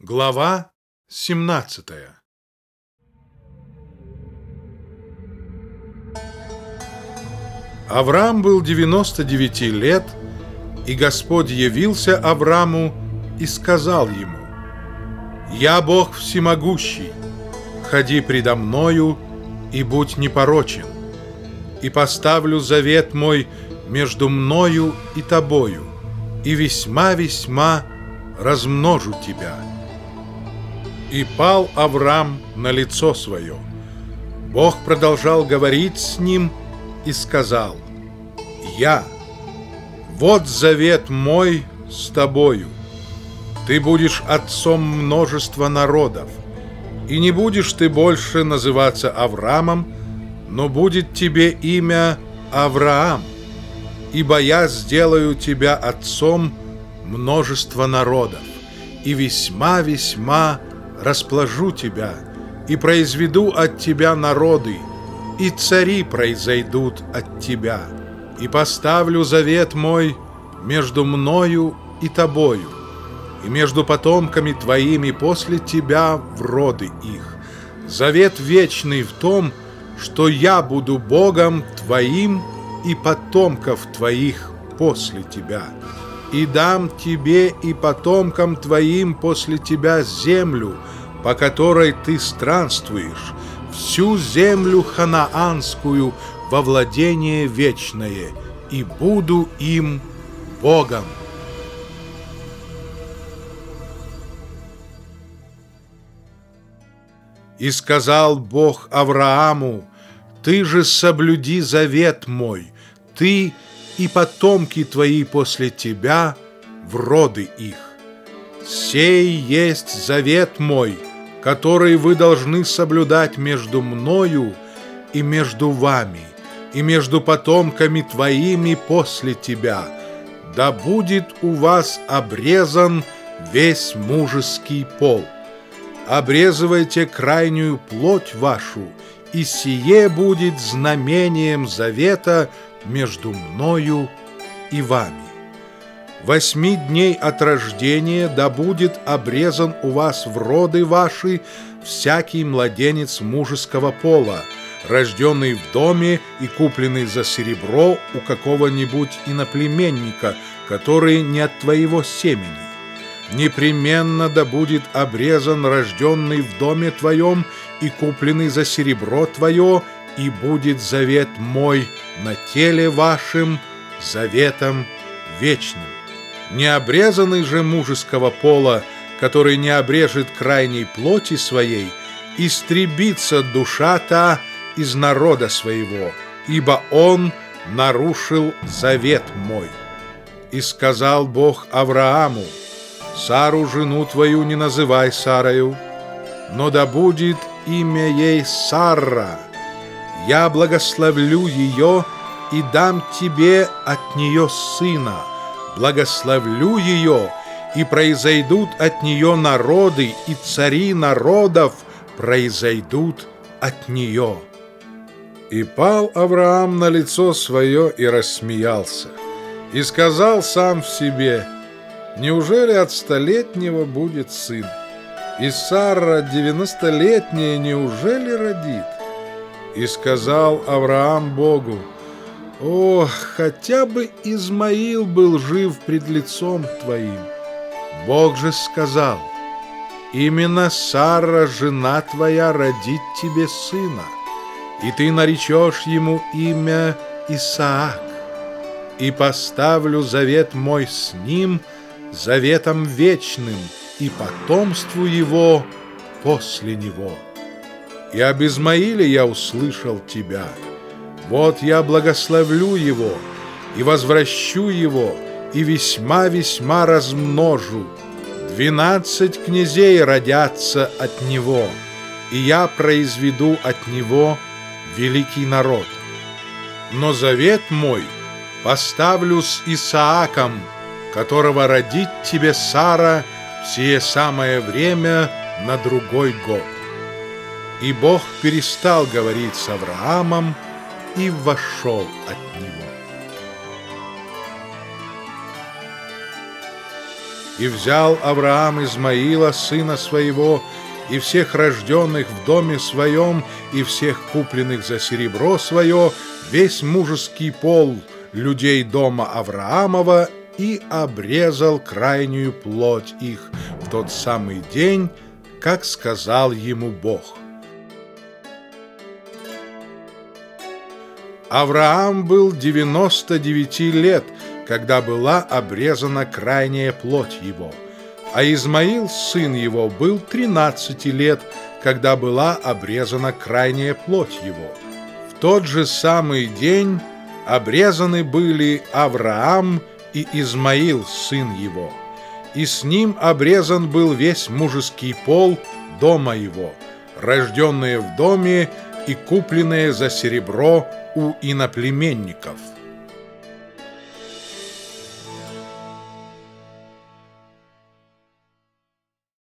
Глава 17 Авраам был 99 лет, и Господь явился Аврааму и сказал ему, «Я Бог всемогущий, ходи предо мною и будь непорочен, и поставлю завет мой между мною и тобою, и весьма-весьма размножу тебя». И пал Авраам на лицо свое. Бог продолжал говорить с ним и сказал, «Я, вот завет мой с тобою. Ты будешь отцом множества народов, и не будешь ты больше называться Авраамом, но будет тебе имя Авраам, ибо я сделаю тебя отцом множества народов, и весьма-весьма расположу тебя и произведу от тебя народы, и цари произойдут от тебя, и поставлю завет мой между мною и тобою, и между потомками твоими после тебя в роды их. Завет вечный в том, что я буду Богом твоим и потомков твоих после тебя, и дам тебе и потомкам твоим после тебя землю, по которой ты странствуешь, всю землю ханаанскую во владение вечное, и буду им Богом. И сказал Бог Аврааму, «Ты же соблюди завет мой, ты и потомки твои после тебя в роды их. Сей есть завет мой, который вы должны соблюдать между мною и между вами, и между потомками твоими после тебя. Да будет у вас обрезан весь мужеский пол. Обрезывайте крайнюю плоть вашу, и сие будет знамением завета между мною и вами. Восьми дней от рождения да будет обрезан у вас в роды ваши всякий младенец мужеского пола, рожденный в доме и купленный за серебро у какого-нибудь иноплеменника, который не от твоего семени. Непременно да будет обрезан рожденный в доме твоем и купленный за серебро твое, и будет завет мой на теле вашим заветом вечным. Необрезанный же мужеского пола, который не обрежет крайней плоти своей, истребится душа та из народа своего, ибо он нарушил завет мой. И сказал Бог Аврааму, Сару, жену твою, не называй Сарою, но да будет имя ей Сарра. Я благословлю ее и дам тебе от нее сына, благословлю ее, и произойдут от нее народы, и цари народов произойдут от нее». И пал Авраам на лицо свое и рассмеялся, и сказал сам в себе, «Неужели от столетнего будет сын? И Сара девяностолетняя неужели родит?» И сказал Авраам Богу, Ох, хотя бы Измаил был жив пред лицом твоим. Бог же сказал, именно Сара, жена твоя, родит тебе сына, и ты наречешь ему имя Исаак, и поставлю завет мой с ним, заветом вечным, и потомству его после него. И об Измаиле я услышал тебя — вот я благословлю его и возвращу его, и весьма-весьма размножу. Двенадцать князей родятся от него, и я произведу от него великий народ. Но завет мой поставлю с Исааком, которого родит тебе Сара в сие самое время на другой год. И Бог перестал говорить с Авраамом, и вошел от него. И взял Авраам Измаила, сына своего, и всех рожденных в доме своем, и всех купленных за серебро свое, весь мужеский пол людей дома Авраамова, и обрезал крайнюю плоть их в тот самый день, как сказал ему Бог. Авраам был 99 лет, когда была обрезана крайняя плоть его, а Измаил, сын его, был 13 лет, когда была обрезана крайняя плоть его. В тот же самый день обрезаны были Авраам и Измаил, сын его, и с ним обрезан был весь мужеский пол дома его, рожденные в доме и купленные за серебро у иноплеменников.